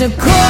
It's a one.